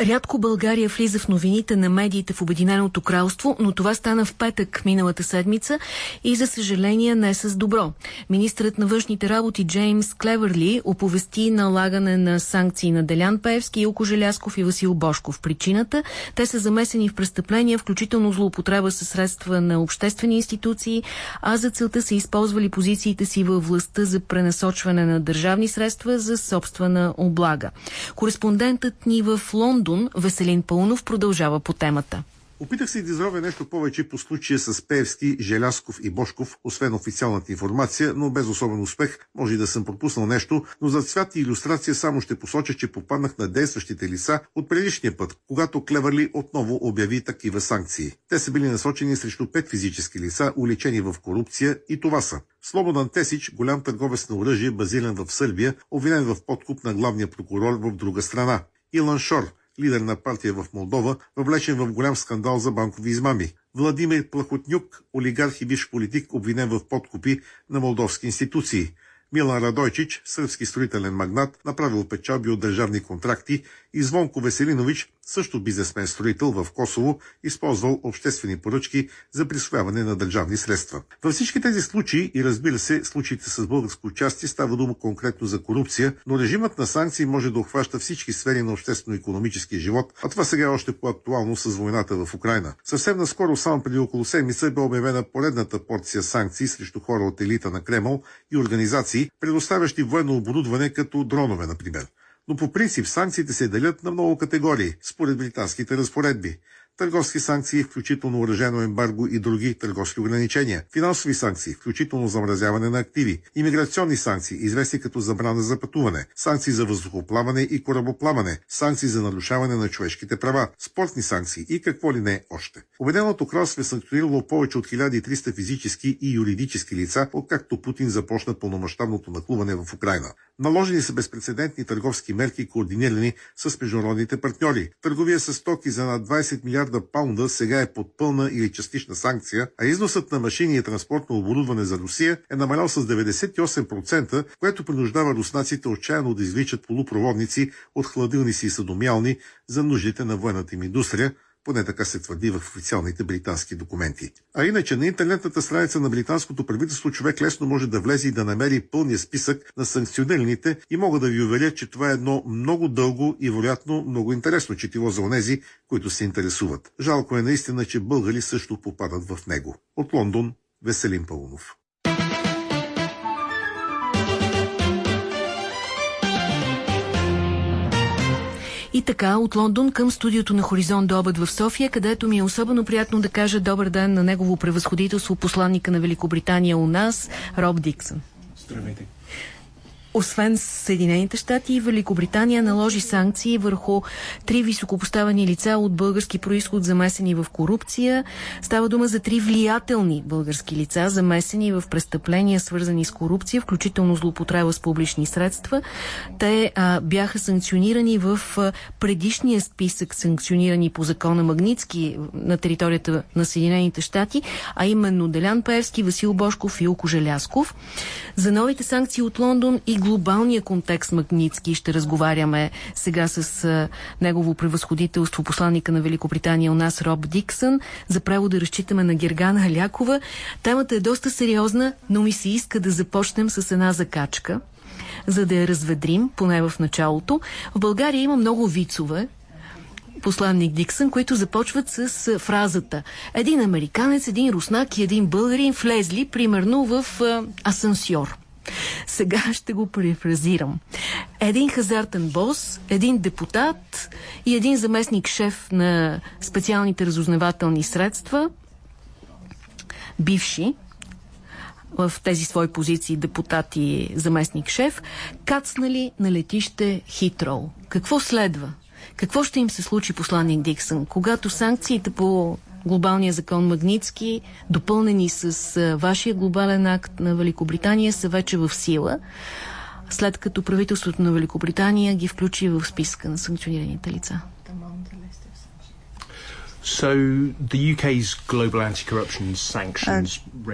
Рядко България влиза в новините на медиите в Обединеното кралство, но това стана в петък миналата седмица и за съжаление не с добро. Министрът на външните работи Джеймс Клеверли оповести налагане на санкции на Делян Певски, Илко Желясков и Васил Бошков. Причината – те са замесени в престъпления, включително злоупотреба със средства на обществени институции, а за целта са използвали позициите си във властта за пренасочване на държавни средства за собствена облага. Кореспондентът ни в Лондон Лондон Веселин Пълнов продължава по темата. Опитах се да изровя нещо повече по случая с Пеевски, Желясков и Бошков, освен официалната информация, но без особен успех. Може и да съм пропуснал нещо, но за цвят и иллюстрация само ще посоча, че попаднах на действащите лица от предишния път, когато Клевърли отново обяви такива санкции. Те са били насочени срещу пет физически лица, уличени в корупция и това са Слободан Тесич, голям търговец на оръжие, базиран в Сърбия, обвинен в подкуп на главния прокурор в друга страна. Илан Шор, лидер на партия в Молдова, въвлечен в голям скандал за банкови измами. Владимир Плахотнюк, олигарх и виш политик, обвинен в подкупи на молдовски институции. Милан Радойчич, сръбски строителен магнат, направил печалби от държавни контракти и Звонко Веселинович, също бизнесмен-строител в Косово, използвал обществени поръчки за присвояване на държавни средства. Във всички тези случаи и разбира се, случаите с българско участие става дума конкретно за корупция, но режимът на санкции може да охваща всички сфери на обществено-економическия живот, а това сега е още по-актуално с войната в Украина. Съвсем наскоро, само преди около седмица, бе обявена поредната порция санкции срещу хора от елита на Кремъл и организации, предоставящи военно оборудване като дронове, например но по принцип санкциите се делят на много категории, според британските разпоредби търговски санкции, включително уражено ембарго и други търговски ограничения, финансови санкции, включително замразяване на активи, имиграционни санкции, известни като забрана за пътуване, санкции за въздухоплаване и корабоплаване, санкции за нарушаване на човешките права, спортни санкции и какво ли не още. Обеденото кралство е санкционирало повече от 1300 физически и юридически лица, откакто Путин започна пълномащабното нахлуване в Украина. Наложени са безпредседентни търговски мерки, координирани с международните партньори. Търговия с стоки за над 20 милиарда паунда сега е под пълна или частична санкция, а износът на машини и транспортно оборудване за Русия е намалял с 98%, което принуждава руснаците отчаяно да извличат полупроводници от хладилници и съдомялни за нуждите на военната им индустрия, поне така се твърди в официалните британски документи. А иначе на интернетната страница на британското правителство човек лесно може да влезе и да намери пълния списък на санкционираните и мога да ви уверя, че това е едно много дълго и вероятно много интересно четиво за онези, които се интересуват. Жалко е наистина, че българи също попадат в него. От Лондон, Веселин Пълнов. Така, от Лондон към студиото на Хоризонт до обед в София, където ми е особено приятно да кажа добър ден на негово превъзходителство, посланника на Великобритания у нас, Роб Диксън. Здравейте освен Съединените щати и Великобритания наложи санкции върху три високопоставени лица от български происход, замесени в корупция. Става дума за три влиятелни български лица, замесени в престъпления, свързани с корупция, включително злоупотреба с публични средства. Те а, бяха санкционирани в а, предишния списък, санкционирани по закона Магницки на територията на Съединените щати, а именно Делян Певски, Васил Бошков и Илко Желясков. За новите санкции от Лондон и глобалния контекст Магницки ще разговаряме сега с а, негово превъзходителство, посланника на Великобритания у нас Роб Диксън. За право да разчитаме на Гергана Халякова. Темата е доста сериозна, но ми се иска да започнем с една закачка за да я разведрим, поне в началото. В България има много вицове, посланник Диксън, които започват с фразата един американец, един руснак и един българин влезли примерно в асансьор. Сега ще го префразирам. Един хазартен бос, един депутат и един заместник шеф на специалните разузнавателни средства, бивши, в тези свои позиции депутат и заместник шеф, кацнали на летище Хитроу. Какво следва? Какво ще им се случи, посланник Диксън, когато санкциите по глобалния закон Магницки, допълнени с а, вашия глобален акт на Великобритания, са вече в сила, след като правителството на Великобритания ги включи в списка на санкционираните лица.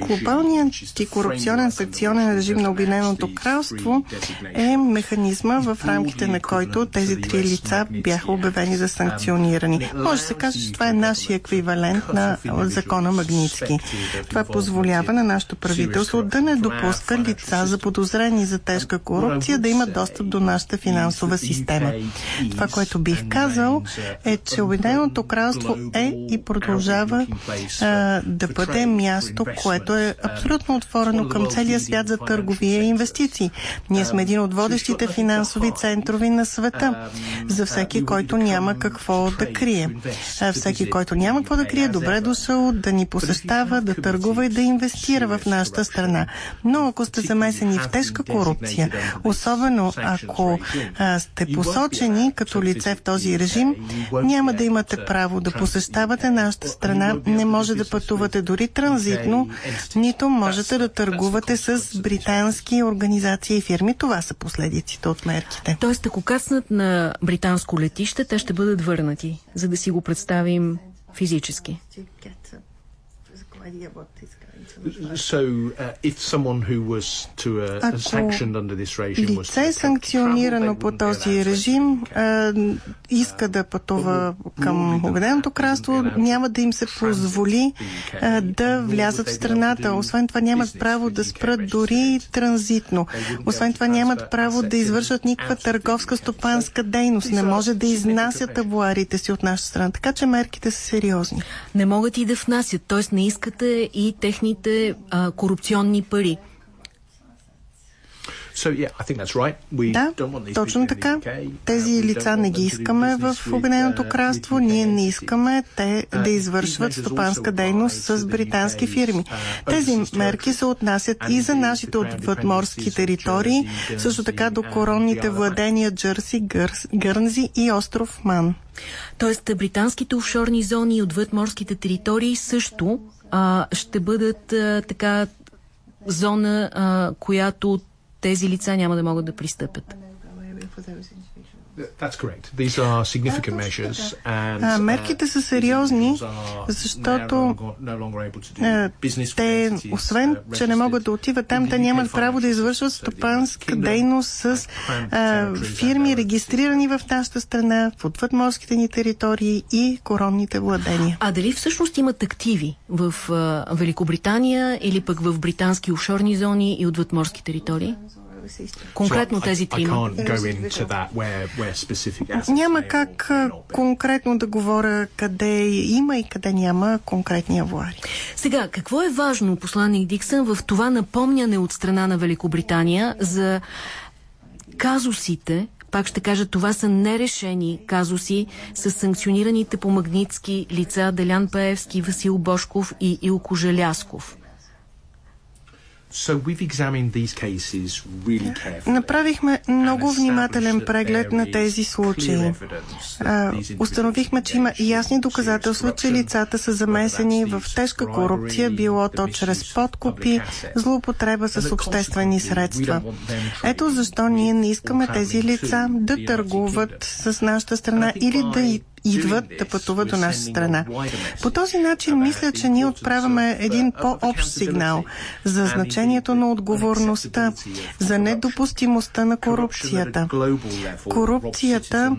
Глобалният антикорупционен санкционен режим на Обединеното кралство е механизма, в рамките на който тези три лица бяха обявени за санкционирани. Може да се каже, че това е нашия еквивалент на закона Магницки. Това позволява на нашето правителство да не допуска лица за подозрени за тежка корупция да имат достъп до нашата финансова система. Това, което бих казал е, че Обединеното кралство е и продължава а, да бъде място, което е абсолютно отворено към целия свят за търговия и инвестиции. Ние сме един от водещите финансови центрови на света. За всеки, който няма какво да крие. А всеки, който няма какво да крие, добре дошъл да ни посещава, да търгува и да инвестира в нашата страна. Но ако сте замесени в тежка корупция, особено ако а, сте посочени като лице в този режим, няма да имате право да посещавате нашата страна, не може да пътувате дори транзитно, нито можете да търгувате с британски организации и фирми. Това са последиците от мерките. Тоест, ако каснат на британско летище, те ще бъдат върнати, за да си го представим физически. So, uh, if someone who was to a, uh, sanctioned under this regime was лице санкционирано по този режим а, иска да пътува към Обединеното кралство, няма да им се позволи а, да влязат в страната. Освен това нямат право да спрат дори транзитно. Освен това нямат право да извършат никаква търговска стопанска дейност. Не може да изнасят табуарите си от нашата страна. Така че мерките са сериозни. Не могат и да внасят, т.е. не искате и техните още а, корупционни пари. Да, точно така. Тези лица не ги искаме в Обединеното кралство. Ние не искаме те да извършват стопанска дейност с британски фирми. Тези мерки се отнасят и за нашите отвъдморски територии, също така до коронните владения Джърси, Гърнзи и остров Ман. Тоест, британските офшорни зони и отвъдморските територии също а, ще бъдат а, така зона, а, която тези лица няма да могат да пристъпят. А, мерките са сериозни, защото те, освен, че не могат да отиват там, те нямат право да извършват стопанска дейност с а, фирми, регистрирани в нашата страна, в отвъдморските ни територии и коронните владения. А дали всъщност имат активи в а, Великобритания или пък в британски офшорни зони и отвъдморски територии? Конкретно тези три. Няма как конкретно да говоря къде има и къде няма конкретни авуари. Сега, какво е важно, посланник Диксън, в това напомняне от страна на Великобритания за казусите, пак ще кажа, това са нерешени казуси с санкционираните по магнитски лица Делян Пеевски, Васил Бошков и Илко Желясков. Направихме много внимателен преглед на тези случаи. установихме, че има ясни доказателства, че лицата са замесени в тежка корупция, било то чрез подкупи, злоупотреба с обществени средства. Ето защо ние не искаме тези лица да търгуват с нашата страна или да идват да пътуват до наша страна. По този начин мисля, че ние отправяме един по-общ сигнал за значението на отговорността, за недопустимостта на корупцията. Корупцията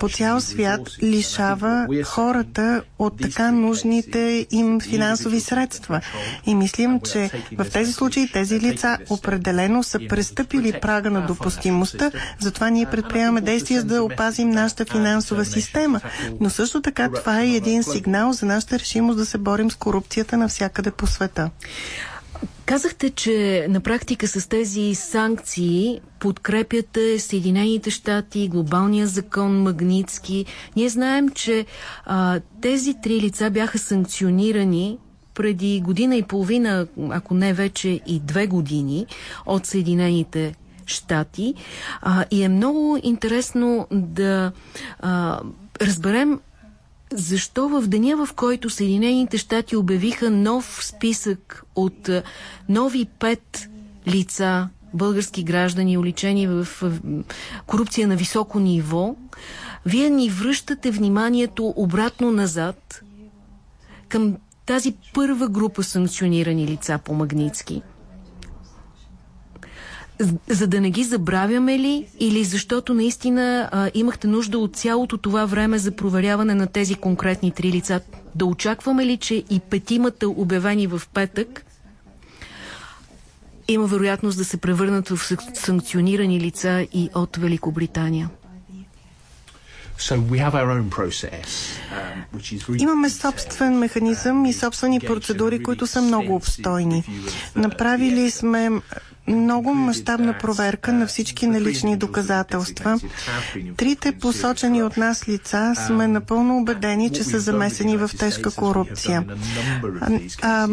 по цял свят лишава хората от така нужните им финансови средства. И мислим, че в тези случаи тези лица определено са престъпили прага на допустимостта, затова ние предприемаме действия за да опазим нашата финансова система система. Но също така това е един сигнал за нашата решимост да се борим с корупцията навсякъде по света. Казахте, че на практика с тези санкции подкрепяте Съединените щати, глобалния закон Магницки. Ние знаем, че а, тези три лица бяха санкционирани преди година и половина, ако не вече и две години, от Съединените щати. А, и е много интересно да а, разберем защо в деня, в който Съединените щати обявиха нов списък от нови пет лица, български граждани, уличени в корупция на високо ниво, вие ни връщате вниманието обратно назад към тази първа група санкционирани лица по Магницки? За да не ги забравяме ли или защото наистина а, имахте нужда от цялото това време за проверяване на тези конкретни три лица? Да очакваме ли, че и петимата обявени в петък има вероятност да се превърнат в санкционирани лица и от Великобритания? Um, Имаме собствен механизъм и собствени процедури, които са много обстойни. Направили сме много мащабна проверка на всички налични доказателства. Трите посочени от нас лица сме напълно убедени, че са замесени в тежка корупция. А,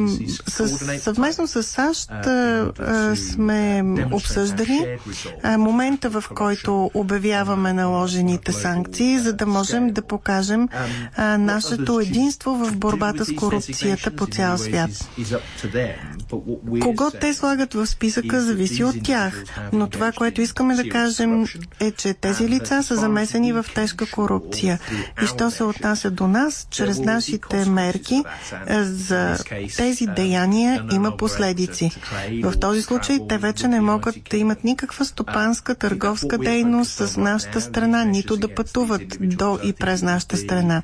с, съвместно с САЩ а, сме обсъждали а, момента, в който обявяваме наложените санкции, за да можем да покажем а, нашето единство в борбата с корупцията по цял свят. Кого те слагат в списъка зависи от тях. Но това, което искаме да кажем е, че тези лица са замесени в тежка корупция. И що се отнася до нас, чрез нашите мерки е, за тези деяния има последици. В този случай те вече не могат да имат никаква стопанска, търговска дейност с нашата страна, нито да пътуват до и през нашата страна.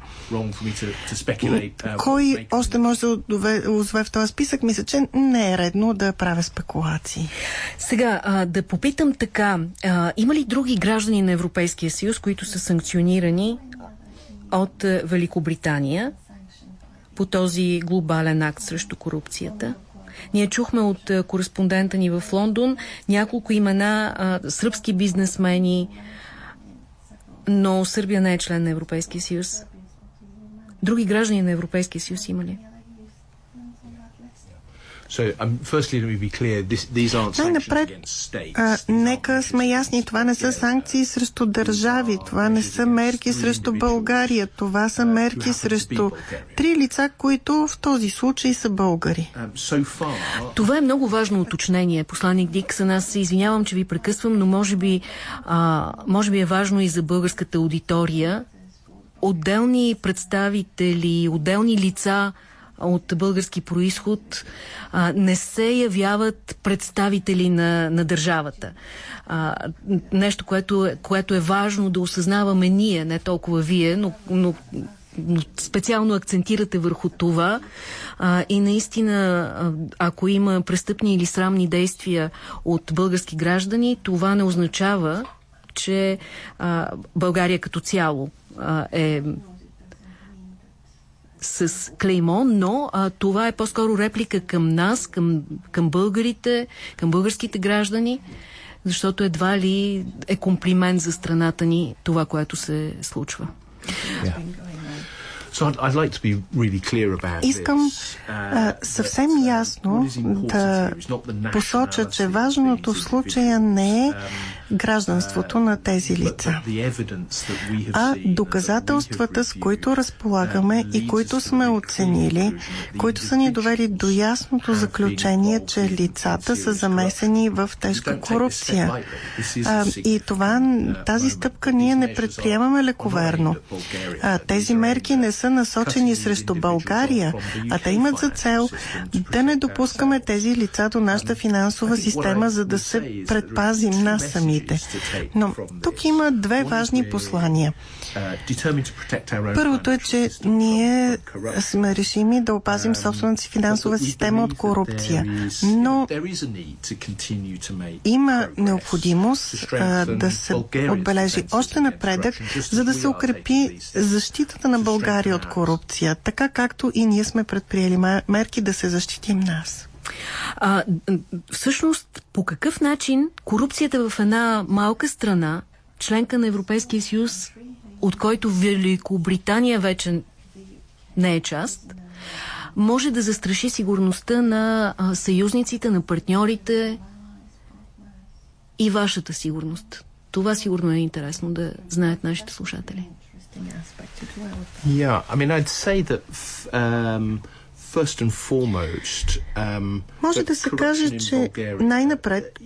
Кой още може да озве в този списък? Мисля, че не е редно да правя спекулации. Сега, а, да попитам така, а, има ли други граждани на Европейския съюз, които са санкционирани от Великобритания по този глобален акт срещу корупцията? Ние чухме от кореспондента ни в Лондон няколко имена а, сръбски бизнесмени, но Сърбия не е член на Европейския съюз. Други граждани на Европейския съюз има ли? Най-напред, нека сме ясни, това не са санкции срещу държави, това не са мерки срещу България, това са мерки срещу три лица, които в този случай са българи. Um, това е много важно уточнение, посланник Диксън. Аз се извинявам, че ви прекъсвам, но може би, а, може би е важно и за българската аудитория. Отделни представители, отделни лица, от български происход а, не се явяват представители на, на държавата. А, нещо, което, което е важно да осъзнаваме ние, не толкова вие, но но специално акцентирате върху това а, и наистина, ако има престъпни или срамни действия от български граждани, това не означава, че а, България като цяло а, е с клеймо, но а, това е по-скоро реплика към нас, към, към българите, към българските граждани, защото едва ли е комплимент за страната ни това, което се случва. Yeah. Искам а, съвсем ясно да посоча, че важното в случая не е гражданството на тези лица, а доказателствата, с които разполагаме и които сме оценили, които са ни довели до ясното заключение, че лицата са замесени в тежка корупция. А, и това, тази стъпка ние не предприемаме лековерно. А, тези мерки не са насочени срещу България, а те имат за цел да не допускаме тези лица до нашата финансова система, за да се предпазим нас самите. Но тук има две важни послания. Първото е, че ние сме решими да опазим собствената си финансова система от корупция. Но има необходимост а, да се отбележи още напредък, за да се укрепи защитата на България от корупция, така както и ние сме предприели мерки да се защитим нас. А, всъщност, по какъв начин корупцията в една малка страна, членка на Европейския съюз, от който Великобритания вече не е част, може да застраши сигурността на съюзниците, на партньорите и вашата сигурност. Това сигурно е интересно да знаят нашите слушатели. Yeah, I mean, I'd say that um, Um, Може да се каже, че най-напред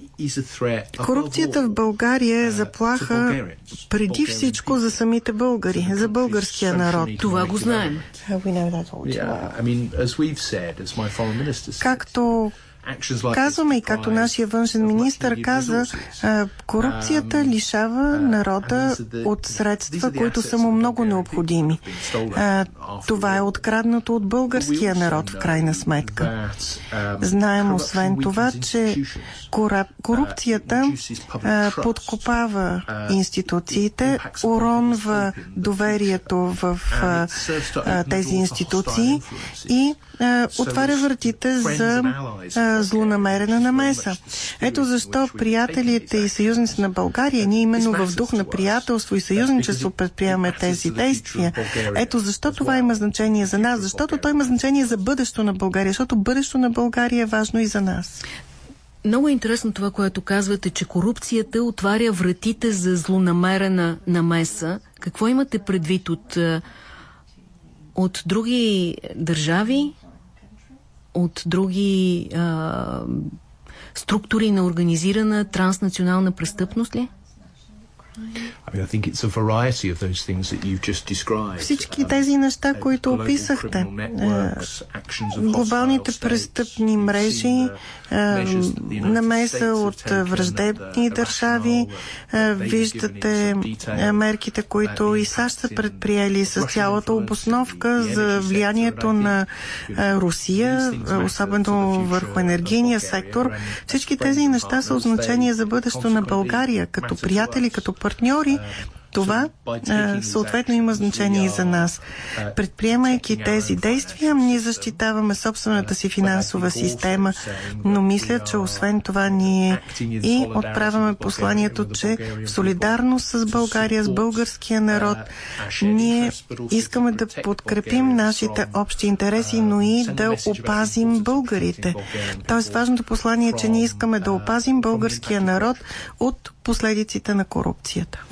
корупцията в България е uh, заплаха преди всичко за самите българи, за българския народ. Това го знаем. Както Казваме и както нашия външен министр каза, корупцията um, лишава народа от средства, които са му много необходими. Това е откраднато от българския народ в крайна сметка. Um, Знаем освен това, че uh, корупцията подкопава uh, институциите, уронва доверието в тези институции и отваря вратите за злонамерена намеса. Ето защо приятелите и съюзници на България, ние именно в дух на приятелство и съюзничество предприемаме тези действия. Ето защо това има значение за нас, защото то има значение за бъдещето на България, защото бъдещето на България е важно и за нас. Много е интересно това, което казвате, че корупцията отваря вратите за злонамерена намеса. Какво имате предвид от, от други държави? От други а, структури на организирана транснационална престъпност ли? Всички тези неща, които описахте, е, глобалните престъпни мрежи, е, намеса от враждебни държави, виждате мерките, които и САЩ са предприели с цялата обосновка за влиянието на Русия, особено върху енергийния сектор. Всички тези неща са от значение за бъдещето на България, като приятели, като партньори, това съответно има значение и за нас. Предприемайки тези действия, ние защитаваме собствената си финансова система, но мисля, че освен това ние и отправяме посланието, че в солидарност с България, с българския народ, ние искаме да подкрепим нашите общи интереси, но и да опазим българите. Тоест важното послание е, че ние искаме да опазим българския народ от последиците на корупцията.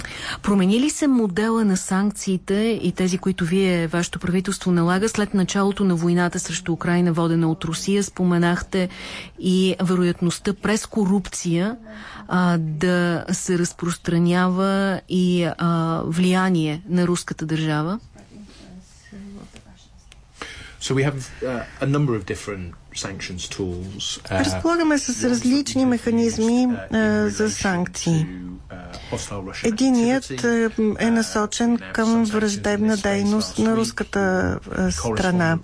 Промени ли се модела на санкциите и тези, които вие, вашето правителство налага след началото на войната срещу Украина, водена от Русия? Споменахте и вероятността през корупция а, да се разпространява и а, влияние на руската държава? So we have uh, a number of different Разполагаме с различни механизми uh, за санкции. Единият е, е насочен към враждебна дейност на руската е, страна.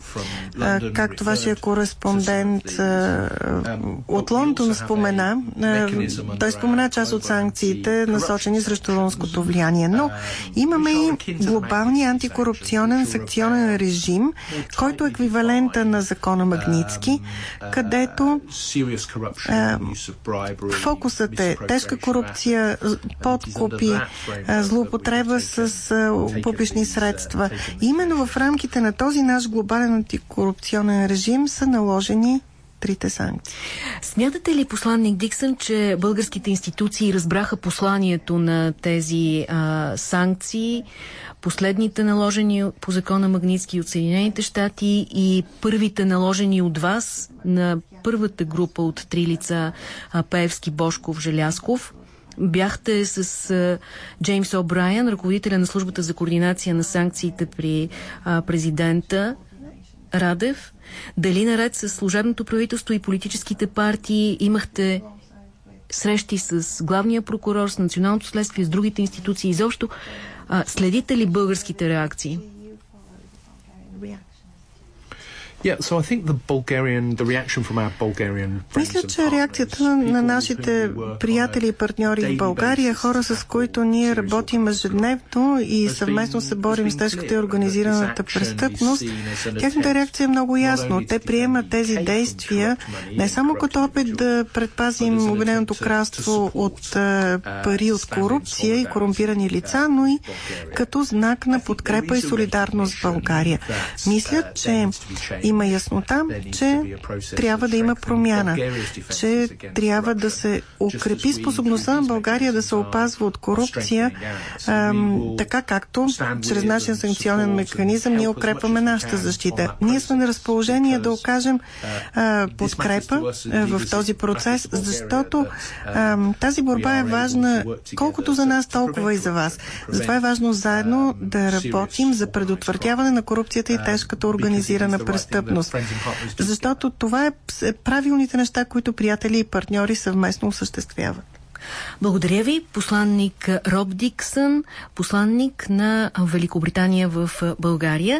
Както вашия кореспондент е, от Лондон спомена, той спомена част от санкциите, насочени срещу руското влияние. Но имаме и глобалния антикорупционен санкционен режим, който е еквивалента на закона Където фокусът е тежка корупция, подкупи, злоупотреба с публични средства. И именно в рамките на този наш глобален антикорупционен режим са наложени трите санкции. Смятате ли, посланник Диксън, че българските институции разбраха посланието на тези а, санкции, последните наложени по закона Магницки от Съединените щати и първите наложени от вас на първата група от три лица а, Пеевски, Бошков, Желясков? Бяхте с а, Джеймс О'Брайен, ръководителя на службата за координация на санкциите при а, президента Радев. Дали наред с служебното правителство и политическите партии имахте срещи с главния прокурор, с националното следствие, с другите институции изобщо? Следите ли българските реакции? Мисля, че реакцията на нашите приятели и партньори в България, хора с които ние работим ежедневно и съвместно се борим с тежката и организираната престъпност, тяхната реакция е много ясно. Те приемат тези действия не само като опит да предпазим Обединеното кралство от пари от корупция и корумпирани лица, но и като знак на подкрепа и солидарност в България. Мисля, че има има яснота, че трябва да има промяна, че трябва да се укрепи способността на България да се опазва от корупция, така както чрез нашия санкционен механизъм ние укрепваме нашата защита. Ние сме на разположение да окажем а, подкрепа а, в този процес, защото а, тази борба е важна колкото за нас, толкова и за вас. Затова е важно заедно да работим за предотвратяване на корупцията и тежката организирана престъпност. Защото това е, е правилните неща, които приятели и партньори съвместно осъществяват. Благодаря ви. Посланник Роб Диксън, посланник на Великобритания в България.